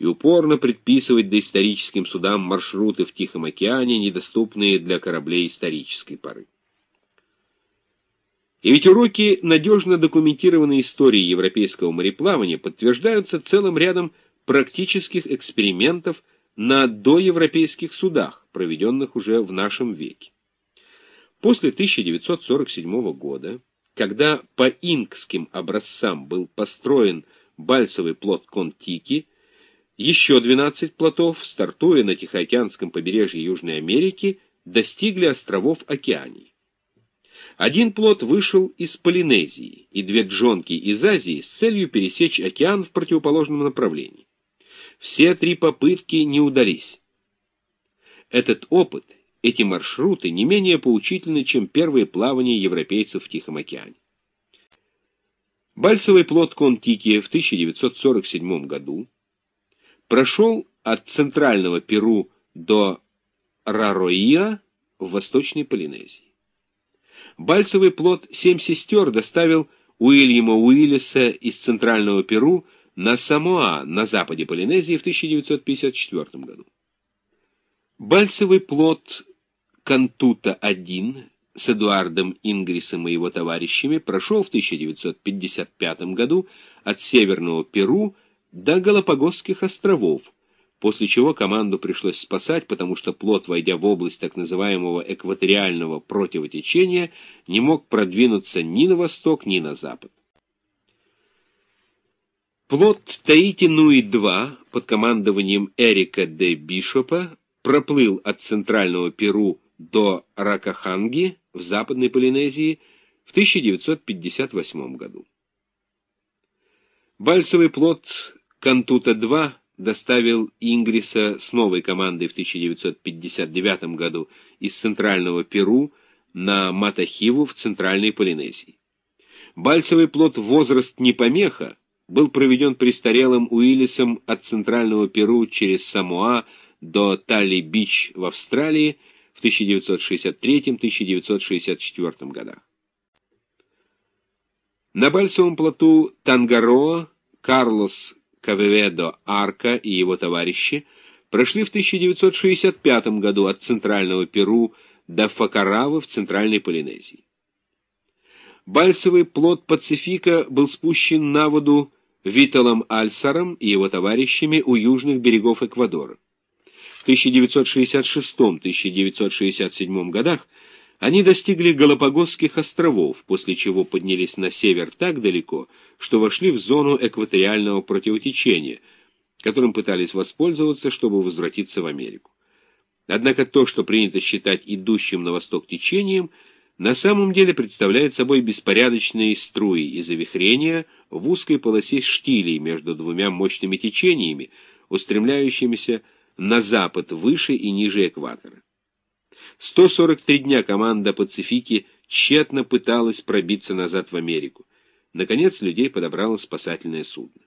и упорно предписывать доисторическим судам маршруты в Тихом океане, недоступные для кораблей исторической поры. И ведь уроки надежно документированной истории европейского мореплавания подтверждаются целым рядом практических экспериментов на доевропейских судах, проведенных уже в нашем веке. После 1947 года, когда по инкским образцам был построен бальсовый плот Контики, еще 12 плотов, стартуя на Тихоокеанском побережье Южной Америки, достигли островов Океании. Один плот вышел из Полинезии и две джонки из Азии с целью пересечь океан в противоположном направлении. Все три попытки не удались. Этот опыт, эти маршруты не менее поучительны, чем первые плавания европейцев в Тихом океане. Бальсовый плот Контики в 1947 году прошел от центрального Перу до Рароиа в Восточной Полинезии. Бальсовый плод «Семь сестер» доставил Уильяма Уиллиса из Центрального Перу на Самоа на западе Полинезии в 1954 году. Бальсовый плод Кантута-1 с Эдуардом Ингрисом и его товарищами прошел в 1955 году от Северного Перу до Галапагосских островов, после чего команду пришлось спасать, потому что плот, войдя в область так называемого экваториального противотечения, не мог продвинуться ни на восток, ни на запад. Плот Таити-Нуи-2 под командованием Эрика де Бишопа проплыл от центрального Перу до Ракаханги в Западной Полинезии в 1958 году. Бальсовый плот Кантута-2 доставил Ингриса с новой командой в 1959 году из Центрального Перу на Матахиву в Центральной Полинезии. Бальцевый плод «Возраст не помеха» был проведен престарелым Уиллисом от Центрального Перу через Самоа до Талли-Бич в Австралии в 1963-1964 годах. На Бальцевом плоту Тангароа Карлос Кавеведо Арка и его товарищи прошли в 1965 году от Центрального Перу до Факаравы в Центральной Полинезии. Бальсовый плод Пацифика был спущен на воду Виталом Альсаром и его товарищами у южных берегов Эквадора. В 1966-1967 годах они достигли Галапагосских островов, после чего поднялись на север так далеко, что вошли в зону экваториального противотечения, которым пытались воспользоваться, чтобы возвратиться в Америку. Однако то, что принято считать идущим на восток течением, на самом деле представляет собой беспорядочные струи и завихрения в узкой полосе штилей между двумя мощными течениями, устремляющимися на запад выше и ниже экватора. 143 дня команда «Пацифики» тщетно пыталась пробиться назад в Америку. Наконец людей подобрало спасательное судно.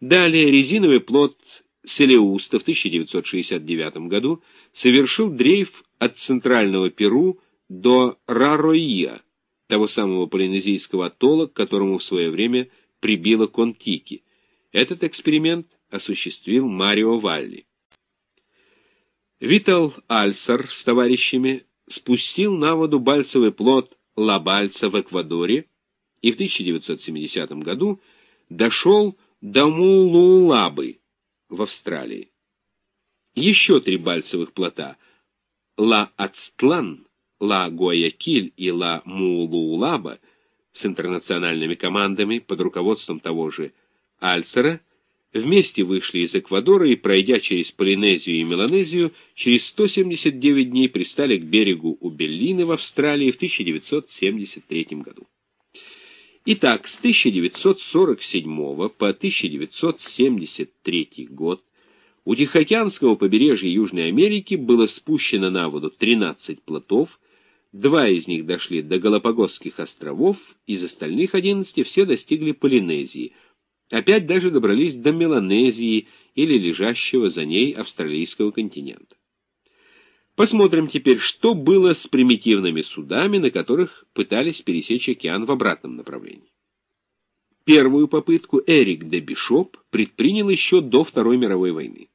Далее резиновый плот Селеуста в 1969 году совершил дрейф от центрального Перу до Рароия, того самого полинезийского атолла, к которому в свое время прибило Контики. Этот эксперимент осуществил Марио Валли. Витал Альсар с товарищами спустил на воду бальцевый плод Ла-Бальца в Эквадоре и в 1970 году дошел до Мулуулабы в Австралии. Еще три бальцевых плота Ла-Ацтлан, Ла-Гуаякиль и Ла-Мулуулаба с интернациональными командами под руководством того же Альсера вместе вышли из Эквадора и, пройдя через Полинезию и Меланезию, через 179 дней пристали к берегу у Беллины в Австралии в 1973 году. Итак, с 1947 по 1973 год у Тихоокеанского побережья Южной Америки было спущено на воду 13 плотов, два из них дошли до Галапагосских островов, из остальных 11 все достигли Полинезии – Опять даже добрались до Меланезии или лежащего за ней австралийского континента. Посмотрим теперь, что было с примитивными судами, на которых пытались пересечь океан в обратном направлении. Первую попытку Эрик де Бишоп предпринял еще до Второй мировой войны.